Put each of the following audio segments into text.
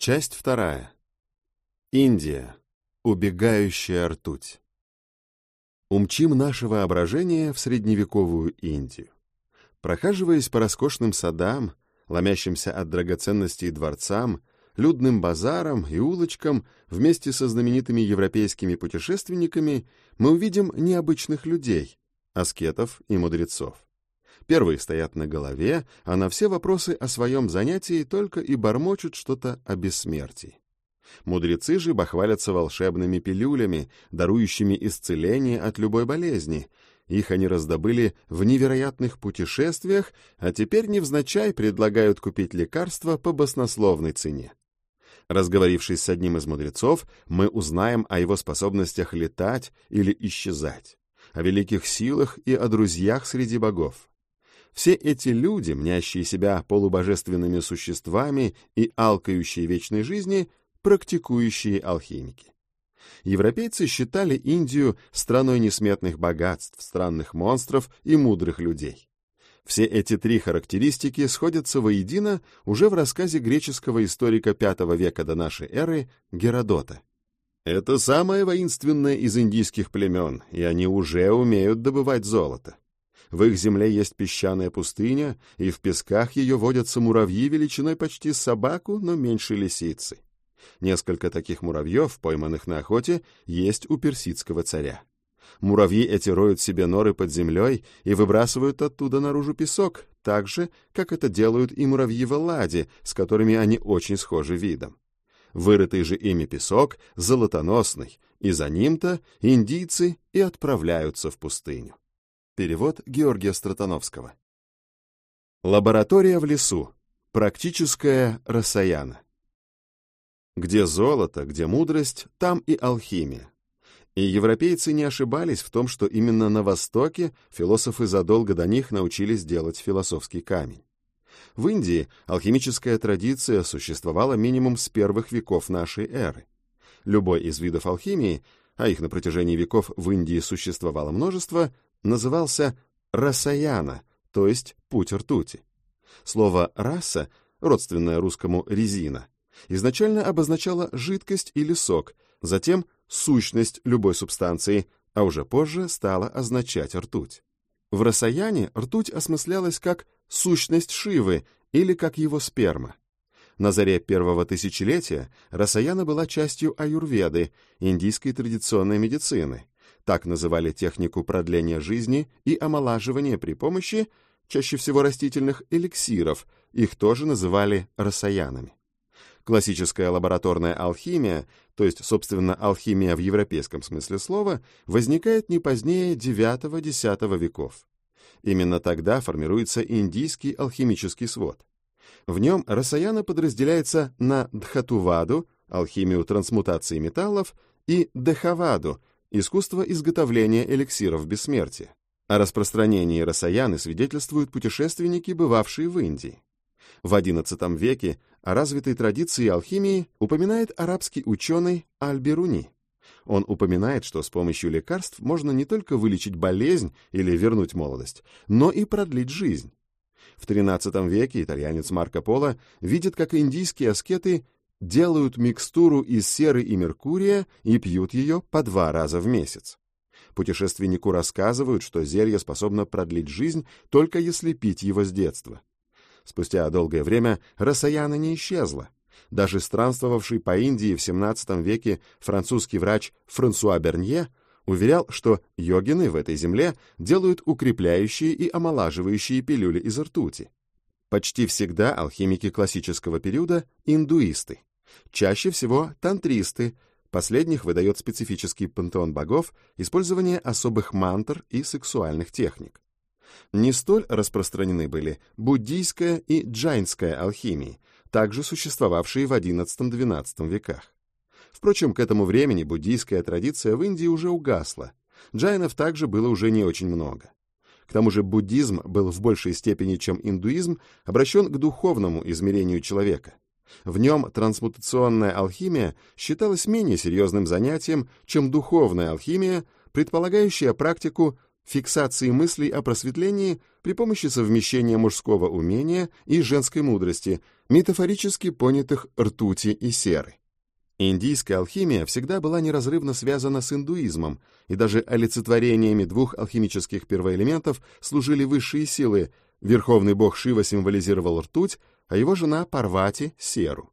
Часть вторая. Индия. Убегающая ртуть. Умчим наше воображение в средневековую Индию. Прохаживаясь по роскошным садам, ломящимся от драгоценностей дворцам, людным базарам и улочкам, вместе со знаменитыми европейскими путешественниками, мы увидим необычных людей, аскетов и мудрецов. Первые стоят на голове, а на все вопросы о своем занятии только и бормочут что-то о бессмертии. Мудрецы же бахвалятся волшебными пилюлями, дарующими исцеление от любой болезни. Их они раздобыли в невероятных путешествиях, а теперь невзначай предлагают купить лекарства по баснословной цене. Разговорившись с одним из мудрецов, мы узнаем о его способностях летать или исчезать, о великих силах и о друзьях среди богов. Все эти люди, мнящие себя полубожественными существами и алкающие вечной жизни, практикующие алхимики. Европейцы считали Индию страной несметных богатств, странных монстров и мудрых людей. Все эти три характеристики сходятся воедино уже в рассказе греческого историка V века до нашей эры Геродота. Это самое воинственное из индийских племен, и они уже умеют добывать золото. В их земле есть песчаная пустыня, и в песках ее водятся муравьи величиной почти собаку, но меньше лисицы. Несколько таких муравьев, пойманных на охоте, есть у персидского царя. Муравьи эти роют себе норы под землей и выбрасывают оттуда наружу песок, так же, как это делают и муравьи в Элладе, с которыми они очень схожи видом. Вырытый же ими песок золотоносный, и за ним-то индийцы и отправляются в пустыню. Перевод Георгия Стратановского. Лаборатория в лесу. Практическая рассаяна. Где золото, где мудрость, там и алхимия. И европейцы не ошибались в том, что именно на Востоке философы задолго до них научились делать философский камень. В Индии алхимическая традиция существовала минимум с первых веков нашей эры. Любой из видов алхимии, а их на протяжении веков в Индии существовало множество, назывался расаяна, то есть путь ртути. Слово «раса», родственное русскому «резина», изначально обозначало жидкость или сок, затем сущность любой субстанции, а уже позже стало означать ртуть. В расаяне ртуть осмыслялась как сущность Шивы или как его сперма. На заре первого тысячелетия Расаяна была частью аюрведы, индийской традиционной медицины, так называли технику продления жизни и омолаживания при помощи, чаще всего растительных эликсиров, их тоже называли расаянами. Классическая лабораторная алхимия, то есть, собственно, алхимия в европейском смысле слова, возникает не позднее IX-X веков. Именно тогда формируется индийский алхимический свод. В нем расаяна подразделяется на дхатуваду, алхимию трансмутации металлов, и дехаваду, искусство изготовления эликсиров бессмертия. О распространении росаяны свидетельствуют путешественники, бывавшие в Индии. В XI веке о развитой традиции алхимии упоминает арабский ученый Аль-Бируни. Он упоминает, что с помощью лекарств можно не только вылечить болезнь или вернуть молодость, но и продлить жизнь. В XIII веке итальянец Марко Поло видит, как индийские аскеты делают микстуру из серы и меркурия и пьют ее по два раза в месяц. Путешественнику рассказывают, что зелье способно продлить жизнь только если пить его с детства. Спустя долгое время Рассаяна не исчезла. Даже странствовавший по Индии в XVII веке французский врач Франсуа Бернье уверял, что йогины в этой земле делают укрепляющие и омолаживающие пилюли из ртути. Почти всегда алхимики классического периода – индуисты. Чаще всего тантристы, последних выдает специфический пантеон богов, использование особых мантр и сексуальных техник. Не столь распространены были буддийская и джайнская алхимии, также существовавшие в XI-XII веках. Впрочем, к этому времени буддийская традиция в Индии уже угасла. Джайнов также было уже не очень много. К тому же буддизм был в большей степени, чем индуизм, обращен к духовному измерению человека – в нем трансмутационная алхимия считалась менее серьезным занятием, чем духовная алхимия, предполагающая практику фиксации мыслей о просветлении при помощи совмещения мужского умения и женской мудрости, метафорически понятых ртути и серы. Индийская алхимия всегда была неразрывно связана с индуизмом, и даже олицетворениями двух алхимических первоэлементов служили высшие силы. Верховный бог Шива символизировал ртуть, а его жена Парвати — серу.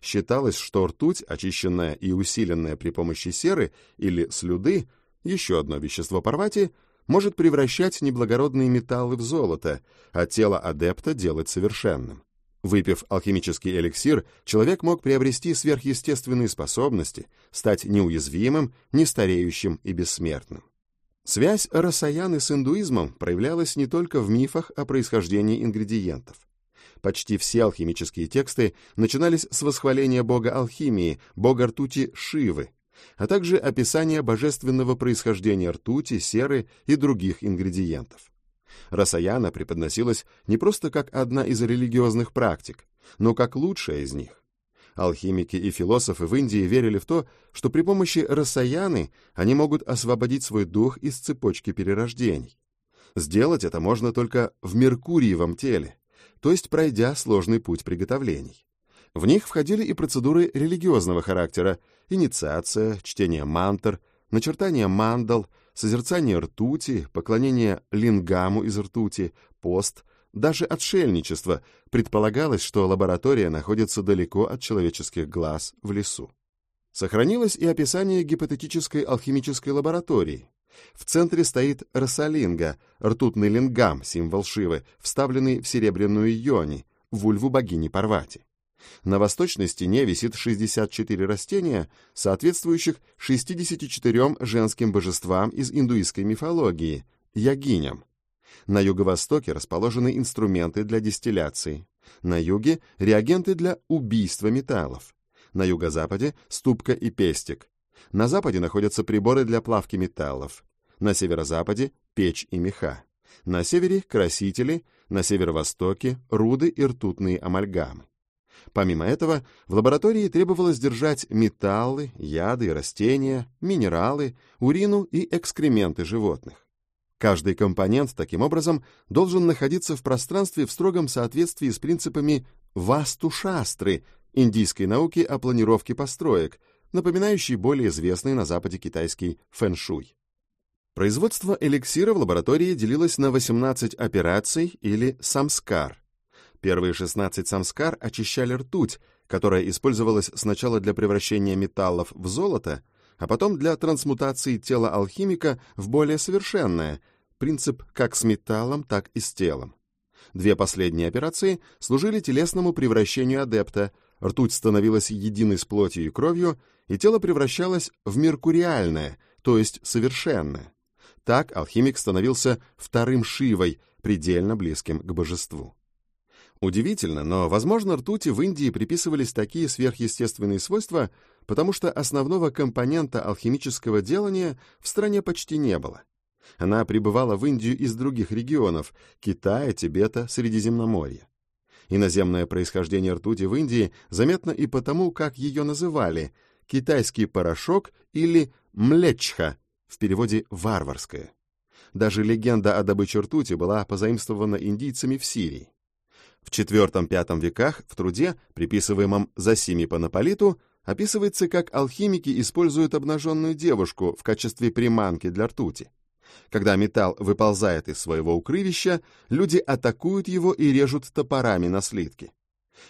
Считалось, что ртуть, очищенная и усиленная при помощи серы или слюды, еще одно вещество Парвати, может превращать неблагородные металлы в золото, а тело адепта делать совершенным. Выпив алхимический эликсир, человек мог приобрести сверхъестественные способности, стать неуязвимым, нестареющим и бессмертным. Связь Расаяны с индуизмом проявлялась не только в мифах о происхождении ингредиентов. Почти все алхимические тексты начинались с восхваления бога алхимии, бога ртути Шивы, а также описания божественного происхождения ртути, серы и других ингредиентов. Расаяна преподносилась не просто как одна из религиозных практик, но как лучшая из них. Алхимики и философы в Индии верили в то, что при помощи Расаяны они могут освободить свой дух из цепочки перерождений. Сделать это можно только в Меркуриевом теле, то есть пройдя сложный путь приготовлений. В них входили и процедуры религиозного характера, инициация, чтение мантр, начертание мандал, созерцание ртути, поклонение лингаму из ртути, пост, даже отшельничество, предполагалось, что лаборатория находится далеко от человеческих глаз в лесу. Сохранилось и описание гипотетической алхимической лаборатории. В центре стоит росалинга, ртутный лингам, символ Шивы, вставленный в серебряную йони, вульву богини Парвати. На восточной стене висит 64 растения, соответствующих 64 женским божествам из индуистской мифологии – ягиням. На юго-востоке расположены инструменты для дистилляции. На юге – реагенты для убийства металлов. На юго-западе – ступка и пестик. На западе находятся приборы для плавки металлов. На северо-западе – печь и меха. На севере – красители, на северо-востоке – руды и ртутные амальгамы. Помимо этого, в лаборатории требовалось держать металлы, яды, растения, минералы, урину и экскременты животных. Каждый компонент, таким образом, должен находиться в пространстве в строгом соответствии с принципами васту-шастры, индийской науки о планировке построек, напоминающей более известный на Западе китайский фэншуй. Производство эликсира в лаборатории делилось на 18 операций или самскар, Первые 16 самскар очищали ртуть, которая использовалась сначала для превращения металлов в золото, а потом для трансмутации тела алхимика в более совершенное, принцип как с металлом, так и с телом. Две последние операции служили телесному превращению адепта, ртуть становилась единой с плотью и кровью, и тело превращалось в меркуриальное, то есть совершенное. Так алхимик становился вторым Шивой, предельно близким к божеству. Удивительно, но, возможно, ртути в Индии приписывались такие сверхъестественные свойства, потому что основного компонента алхимического делания в стране почти не было. Она прибывала в Индию из других регионов – Китая, Тибета, Средиземноморья. Иноземное происхождение ртути в Индии заметно и потому, как ее называли – китайский порошок или млечха, в переводе «варварское». Даже легенда о добыче ртути была позаимствована индийцами в Сирии. В IV-V веках в труде, приписываемом Зосими Панаполиту, описывается, как алхимики используют обнаженную девушку в качестве приманки для ртути. Когда металл выползает из своего укрывища, люди атакуют его и режут топорами на слитки.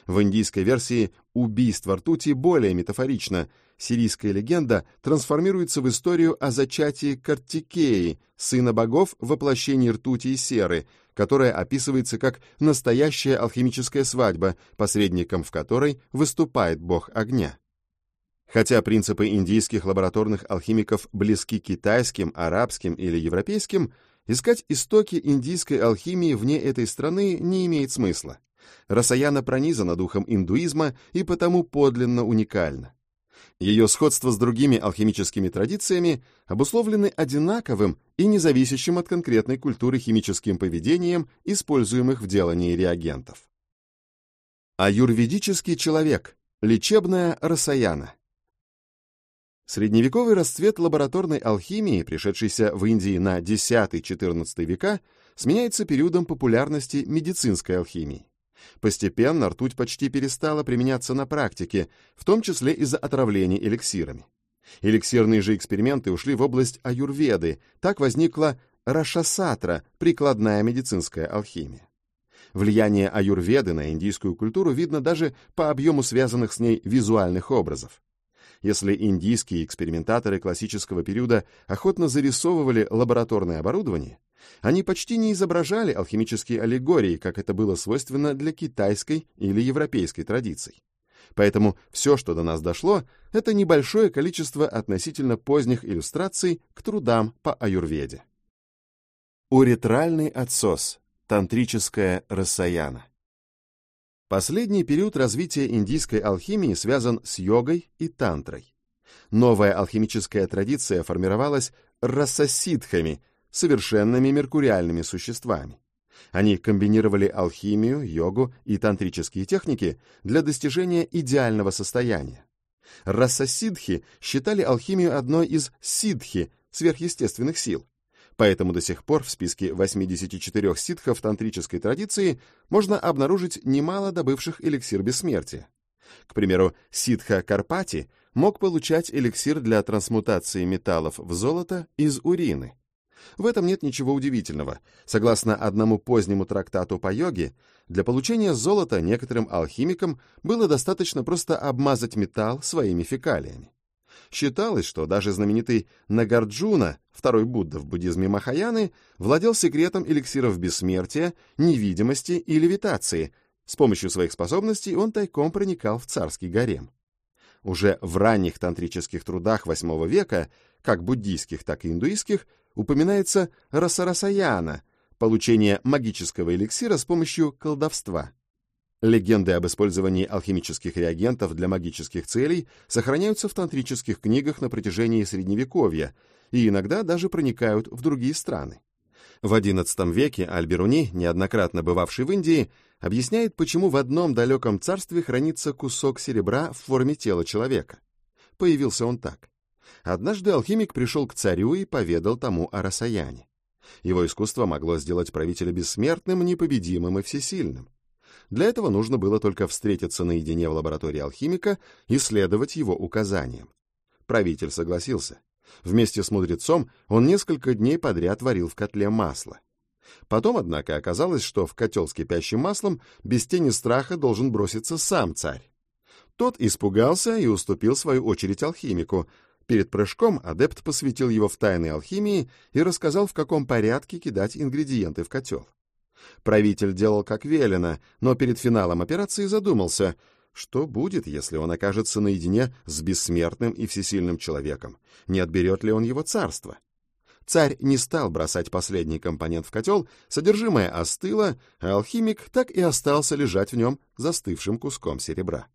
В индийской версии убийство ртути более метафорично. Сирийская легенда трансформируется в историю о зачатии Картикеи, сына богов воплощении ртути и серы, которая описывается как настоящая алхимическая свадьба, посредником в которой выступает бог огня. Хотя принципы индийских лабораторных алхимиков близки китайским, арабским или европейским, искать истоки индийской алхимии вне этой страны не имеет смысла. Расаяна пронизана духом индуизма и потому подлинно уникальна. Ее сходство с другими алхимическими традициями обусловлены одинаковым и независящим от конкретной культуры химическим поведением, используемых в делании реагентов. Аюрведический человек. Лечебная расаяна. Средневековый расцвет лабораторной алхимии, пришедшийся в Индии на X-XIV века, сменяется периодом популярности медицинской алхимии. Постепенно ртуть почти перестала применяться на практике, в том числе из-за отравлений эликсирами. Эликсирные же эксперименты ушли в область аюрведы, так возникла рашасатра, прикладная медицинская алхимия. Влияние аюрведы на индийскую культуру видно даже по объему связанных с ней визуальных образов. Если индийские экспериментаторы классического периода охотно зарисовывали лабораторное оборудование, они почти не изображали алхимические аллегории, как это было свойственно для китайской или европейской традиций. Поэтому все, что до нас дошло, это небольшое количество относительно поздних иллюстраций к трудам по аюрведе. Уретральный отсос. Тантрическая рассаяна. Последний период развития индийской алхимии связан с йогой и тантрой. Новая алхимическая традиция формировалась рассасидхами, совершенными меркуриальными существами. Они комбинировали алхимию, йогу и тантрические техники для достижения идеального состояния. Рассасидхи считали алхимию одной из сидхи, сверхъестественных сил. Поэтому до сих пор в списке 84 ситхов тантрической традиции можно обнаружить немало добывших эликсир бессмертия. К примеру, ситха Карпати мог получать эликсир для трансмутации металлов в золото из урины. В этом нет ничего удивительного. Согласно одному позднему трактату по йоге, для получения золота некоторым алхимикам было достаточно просто обмазать металл своими фекалиями. Считалось, что даже знаменитый Нагарджуна, второй Будда в буддизме Махаяны, владел секретом эликсиров бессмертия, невидимости и левитации. С помощью своих способностей он тайком проникал в царский гарем. Уже в ранних тантрических трудах VIII века, как буддийских, так и индуистских, упоминается расарасаяна, получение магического эликсира с помощью колдовства. Легенды об использовании алхимических реагентов для магических целей сохраняются в тантрических книгах на протяжении Средневековья и иногда даже проникают в другие страны. В XI веке Альберуни, неоднократно бывавший в Индии, объясняет, почему в одном далеком царстве хранится кусок серебра в форме тела человека. Появился он так. Однажды алхимик пришел к царю и поведал тому о Расаяне. Его искусство могло сделать правителя бессмертным, непобедимым и всесильным. Для этого нужно было только встретиться наедине в лаборатории алхимика и следовать его указаниям. Правитель согласился. Вместе с мудрецом он несколько дней подряд варил в котле масло. Потом, однако, оказалось, что в котел с кипящим маслом без тени страха должен броситься сам царь. Тот испугался и уступил свою очередь алхимику, Перед прыжком адепт посвятил его в тайны алхимии и рассказал, в каком порядке кидать ингредиенты в котел. Правитель делал как велено, но перед финалом операции задумался, что будет, если он окажется наедине с бессмертным и всесильным человеком, не отберет ли он его царство. Царь не стал бросать последний компонент в котел, содержимое остыло, а алхимик так и остался лежать в нем застывшим куском серебра.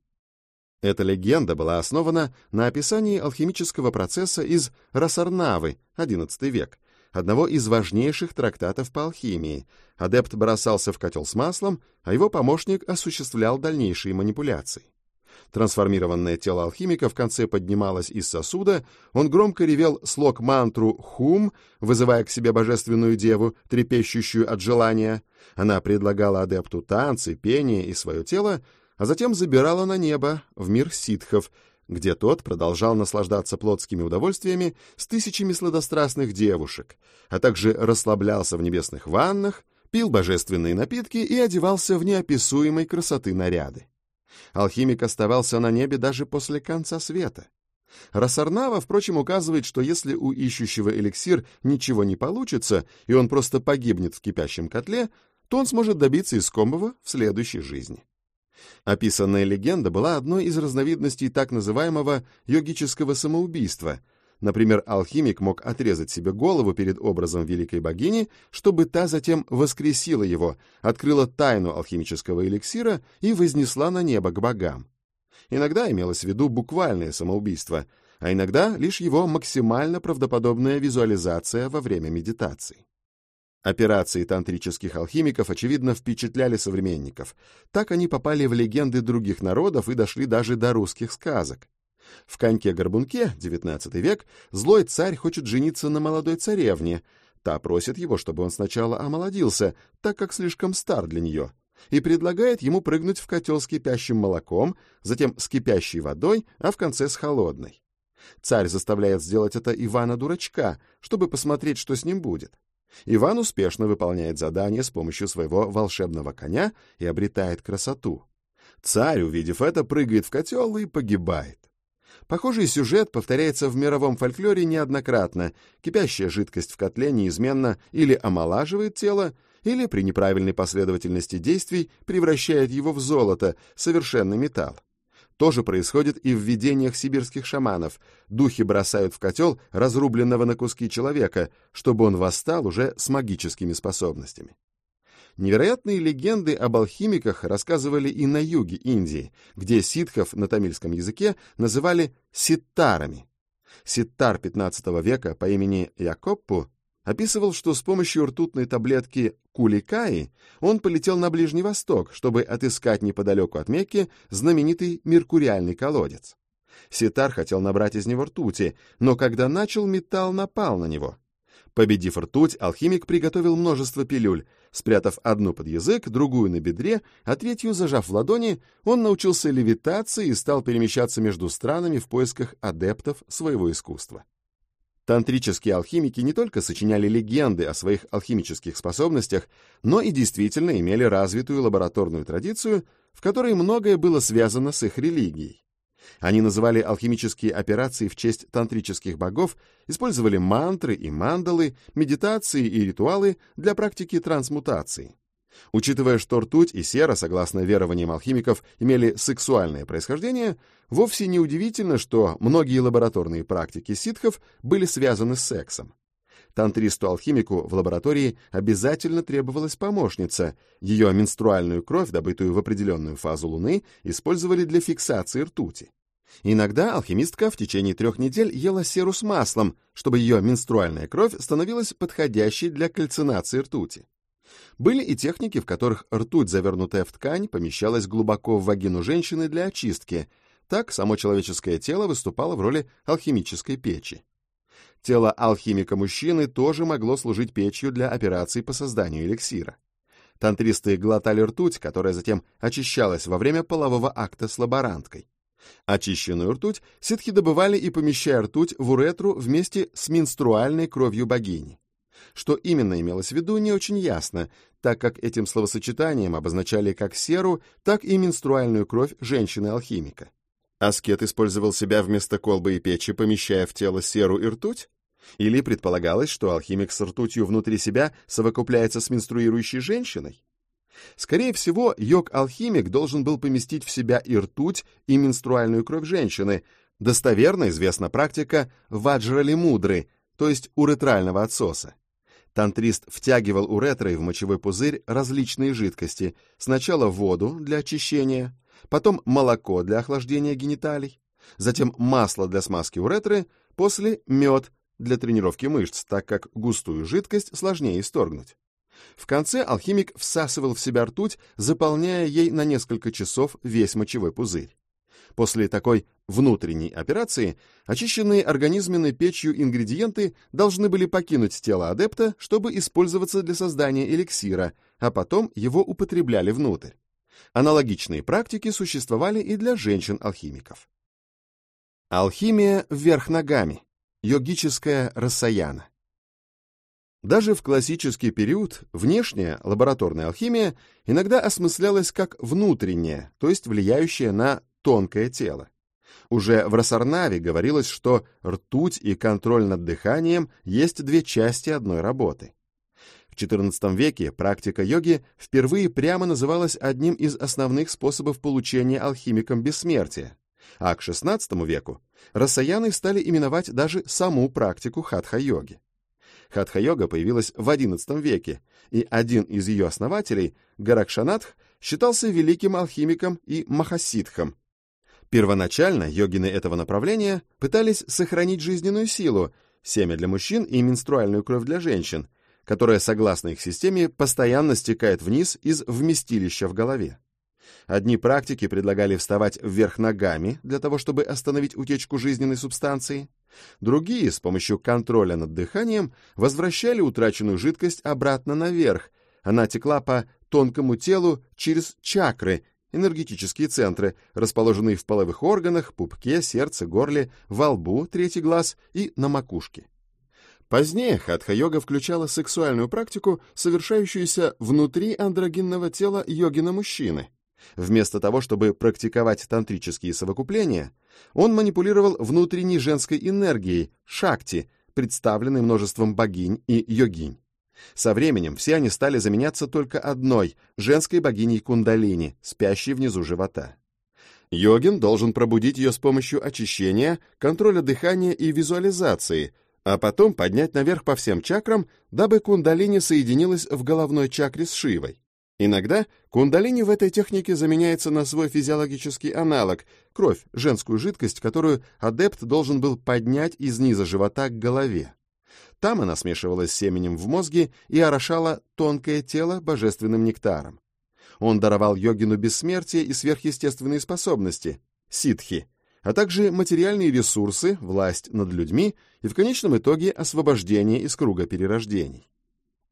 Эта легенда была основана на описании алхимического процесса из Расарнавы, XI век, одного из важнейших трактатов по алхимии. Адепт бросался в котел с маслом, а его помощник осуществлял дальнейшие манипуляции. Трансформированное тело алхимика в конце поднималось из сосуда, он громко ревел слог мантру «Хум», вызывая к себе божественную деву, трепещущую от желания. Она предлагала адепту танцы, пение и свое тело, а затем забирала на небо, в мир ситхов, где тот продолжал наслаждаться плотскими удовольствиями с тысячами сладострастных девушек, а также расслаблялся в небесных ваннах, пил божественные напитки и одевался в неописуемой красоты наряды. Алхимик оставался на небе даже после конца света. Рассарнава, впрочем, указывает, что если у ищущего эликсир ничего не получится, и он просто погибнет в кипящем котле, то он сможет добиться искомого в следующей жизни. Описанная легенда была одной из разновидностей так называемого йогического самоубийства. Например, алхимик мог отрезать себе голову перед образом великой богини, чтобы та затем воскресила его, открыла тайну алхимического эликсира и вознесла на небо к богам. Иногда имелось в виду буквальное самоубийство, а иногда лишь его максимально правдоподобная визуализация во время медитации. Операции тантрических алхимиков, очевидно, впечатляли современников. Так они попали в легенды других народов и дошли даже до русских сказок. В «Коньке-горбунке» XIX век злой царь хочет жениться на молодой царевне. Та просит его, чтобы он сначала омолодился, так как слишком стар для нее. и предлагает ему прыгнуть в котел с кипящим молоком, затем с кипящей водой, а в конце с холодной. Царь заставляет сделать это Ивана-дурачка, чтобы посмотреть, что с ним будет. Иван успешно выполняет задание с помощью своего волшебного коня и обретает красоту. Царь, увидев это, прыгает в котел и погибает. Похожий сюжет повторяется в мировом фольклоре неоднократно. Кипящая жидкость в котле неизменно или омолаживает тело, или при неправильной последовательности действий превращает его в золото, совершенный металл. То же происходит и в видениях сибирских шаманов. Духи бросают в котел разрубленного на куски человека, чтобы он восстал уже с магическими способностями. Невероятные легенды об алхимиках рассказывали и на юге Индии, где ситхов на тамильском языке называли ситтарами. Ситтар XV века по имени Якоппу описывал, что с помощью ртутной таблетки куликаи он полетел на Ближний Восток, чтобы отыскать неподалеку от Мекки знаменитый меркуриальный колодец. Ситар хотел набрать из него ртути, но когда начал, металл напал на него. Победив ртуть, алхимик приготовил множество пилюль. Спрятав одну под язык, другую на бедре, а третью зажав в ладони, он научился левитации и стал перемещаться между странами в поисках адептов своего искусства. Тантрические алхимики не только сочиняли легенды о своих алхимических способностях, но и действительно имели развитую лабораторную традицию, в которой многое было связано с их религией. Они называли алхимические операции в честь тантрических богов, использовали мантры и мандалы, медитации и ритуалы для практики трансмутации. Учитывая, что ртуть и сера, согласно верованиям алхимиков, имели сексуальное происхождение, вовсе не удивительно, что многие лабораторные практики ситхов были связаны с сексом. Тантристу-алхимику в лаборатории обязательно требовалась помощница. Ее менструальную кровь, добытую в определенную фазу Луны, использовали для фиксации ртути. Иногда алхимистка в течение трех недель ела серу с маслом, чтобы ее менструальная кровь становилась подходящей для кальцинации ртути. Были и техники, в которых ртуть, завернутая в ткань, помещалась глубоко в вагину женщины для очистки. Так само человеческое тело выступало в роли алхимической печи. Тело алхимика-мужчины тоже могло служить печью для операций по созданию эликсира. Тантристы глотали ртуть, которая затем очищалась во время полового акта с лаборанткой. Очищенную ртуть ситхи добывали и помещая ртуть в уретру вместе с менструальной кровью богини. Что именно имелось в виду, не очень ясно, так как этим словосочетанием обозначали как серу, так и менструальную кровь женщины-алхимика. Аскет использовал себя вместо колбы и печи, помещая в тело серу и ртуть? Или предполагалось, что алхимик с ртутью внутри себя совокупляется с менструирующей женщиной? Скорее всего, йог-алхимик должен был поместить в себя и ртуть, и менструальную кровь женщины. Достоверно известна практика ваджрали мудры, то есть уретрального отсоса. Тантрист втягивал уретрой в мочевой пузырь различные жидкости, сначала воду для очищения, потом молоко для охлаждения гениталий, затем масло для смазки уретры, после мед для тренировки мышц, так как густую жидкость сложнее исторгнуть. В конце алхимик всасывал в себя ртуть, заполняя ей на несколько часов весь мочевой пузырь. После такой внутренней операции очищенные организменной печью ингредиенты должны были покинуть тело адепта, чтобы использоваться для создания эликсира, а потом его употребляли внутрь. Аналогичные практики существовали и для женщин-алхимиков. Алхимия вверх ногами. Йогическая рассаяна. Даже в классический период внешняя лабораторная алхимия иногда осмыслялась как внутренняя, то есть влияющая на тонкое тело. Уже в Рассарнаве говорилось, что ртуть и контроль над дыханием есть две части одной работы. В XIV веке практика йоги впервые прямо называлась одним из основных способов получения алхимиком бессмертия, а к XVI веку рассаяны стали именовать даже саму практику хатха-йоги. Хатха-йога появилась в XI веке, и один из ее основателей, Гаракшанатх, считался великим алхимиком и махасидхом, Первоначально йогины этого направления пытались сохранить жизненную силу, семя для мужчин и менструальную кровь для женщин, которая, согласно их системе, постоянно стекает вниз из вместилища в голове. Одни практики предлагали вставать вверх ногами для того, чтобы остановить утечку жизненной субстанции. Другие, с помощью контроля над дыханием, возвращали утраченную жидкость обратно наверх. Она текла по тонкому телу через чакры, энергетические центры, расположенные в половых органах, пупке, сердце, горле, во лбу, третий глаз и на макушке. Позднее хатха-йога включала сексуальную практику, совершающуюся внутри андрогинного тела йогина-мужчины. Вместо того, чтобы практиковать тантрические совокупления, он манипулировал внутренней женской энергией, шакти, представленной множеством богинь и йогинь. Со временем все они стали заменяться только одной, женской богиней кундалини, спящей внизу живота. Йогин должен пробудить ее с помощью очищения, контроля дыхания и визуализации, а потом поднять наверх по всем чакрам, дабы кундалини соединилась в головной чакре с Шивой. Иногда кундалини в этой технике заменяется на свой физиологический аналог – кровь, женскую жидкость, которую адепт должен был поднять из низа живота к голове. Там она смешивалась с семенем в мозге и орошала тонкое тело божественным нектаром. Он даровал йогину бессмертие и сверхъестественные способности – ситхи, а также материальные ресурсы, власть над людьми и в конечном итоге освобождение из круга перерождений.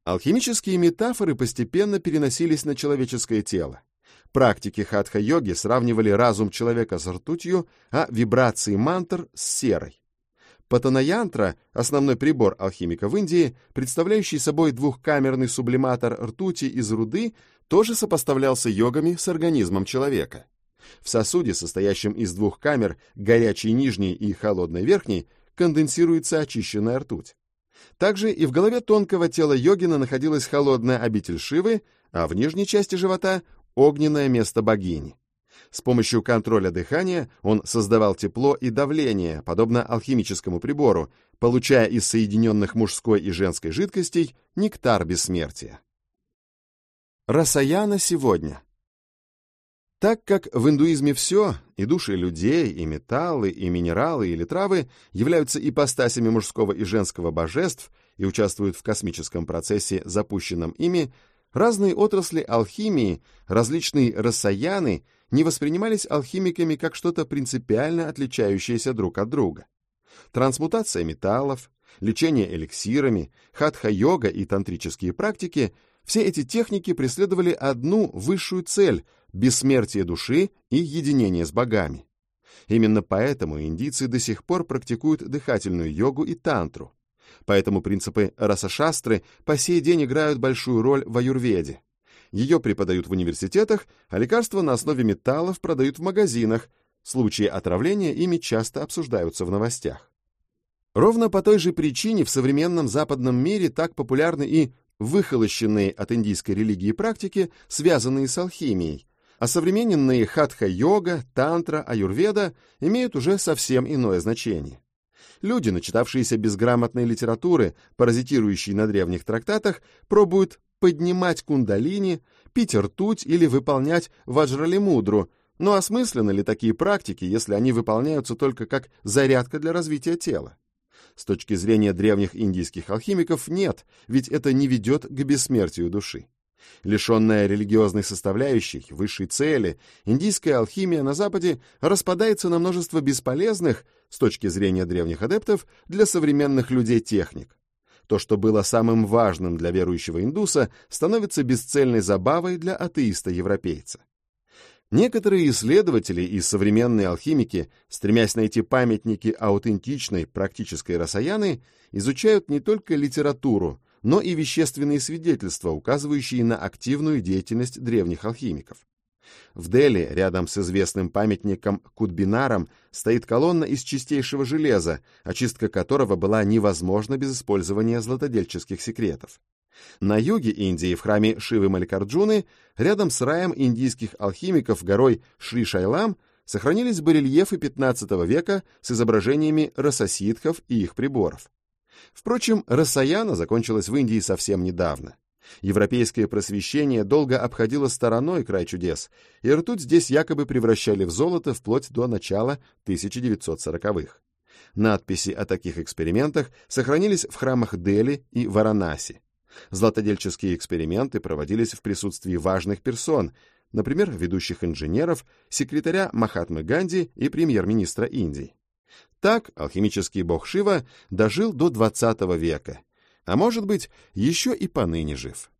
Алхимические метафоры постепенно переносились на человеческое тело. Практики хатха-йоги сравнивали разум человека с ртутью, а вибрации мантр с серой. Патанаянтра, основной прибор алхимика в Индии, представляющий собой двухкамерный сублиматор ртути из руды, тоже сопоставлялся йогами с организмом человека. В сосуде, состоящем из двух камер, горячей нижней и холодной верхней, конденсируется очищенная ртуть. Также и в голове тонкого тела йогина находилась холодная обитель Шивы, а в нижней части живота — огненное место богини. С помощью контроля дыхания он создавал тепло и давление, подобно алхимическому прибору, получая из соединенных мужской и женской жидкостей нектар бессмертия. Расаяна сегодня. Так как в индуизме все, и души людей, и металлы, и минералы, или травы, являются ипостасями мужского и женского божеств и участвуют в космическом процессе, запущенном ими, разные отрасли алхимии, различные рассаяны не воспринимались алхимиками как что-то принципиально отличающееся друг от друга. Трансмутация металлов, лечение эликсирами, хатха-йога и тантрические практики – все эти техники преследовали одну высшую цель – бессмертие души и единение с богами. Именно поэтому индийцы до сих пор практикуют дыхательную йогу и тантру. Поэтому принципы расашастры по сей день играют большую роль в аюрведе. Ее преподают в университетах, а лекарства на основе металлов продают в магазинах. Случаи отравления ими часто обсуждаются в новостях. Ровно по той же причине в современном западном мире так популярны и выхолощенные от индийской религии практики, связанные с алхимией, а современные хатха-йога, тантра, аюрведа имеют уже совсем иное значение. Люди, начитавшиеся безграмотной литературы, паразитирующие на древних трактатах, пробуют поднимать кундалини, пить ртуть или выполнять ваджралимудру, но осмысленны ли такие практики, если они выполняются только как зарядка для развития тела? С точки зрения древних индийских алхимиков нет, ведь это не ведет к бессмертию души. Лишенная религиозной составляющей, высшей цели, индийская алхимия на Западе распадается на множество бесполезных, с точки зрения древних адептов, для современных людей техник. То, что было самым важным для верующего индуса, становится бесцельной забавой для атеиста-европейца. Некоторые исследователи и современные алхимики, стремясь найти памятники аутентичной практической расаяны, изучают не только литературу, но и вещественные свидетельства, указывающие на активную деятельность древних алхимиков. В Дели, рядом с известным памятником Кутбинаром, стоит колонна из чистейшего железа, очистка которого была невозможна без использования златодельческих секретов. На юге Индии, в храме Шивы Маликарджуны, рядом с раем индийских алхимиков горой Шри-Шайлам, сохранились барельефы XV века с изображениями рассоситхов и их приборов. Впрочем, Рассаяна закончилась в Индии совсем недавно. Европейское просвещение долго обходило стороной край чудес, и ртуть здесь якобы превращали в золото вплоть до начала 1940-х. Надписи о таких экспериментах сохранились в храмах Дели и Варанаси. Златодельческие эксперименты проводились в присутствии важных персон, например, ведущих инженеров, секретаря Махатмы Ганди и премьер-министра Индии. Так алхимический бог Шива дожил до XX века, а может быть, еще и поныне жив.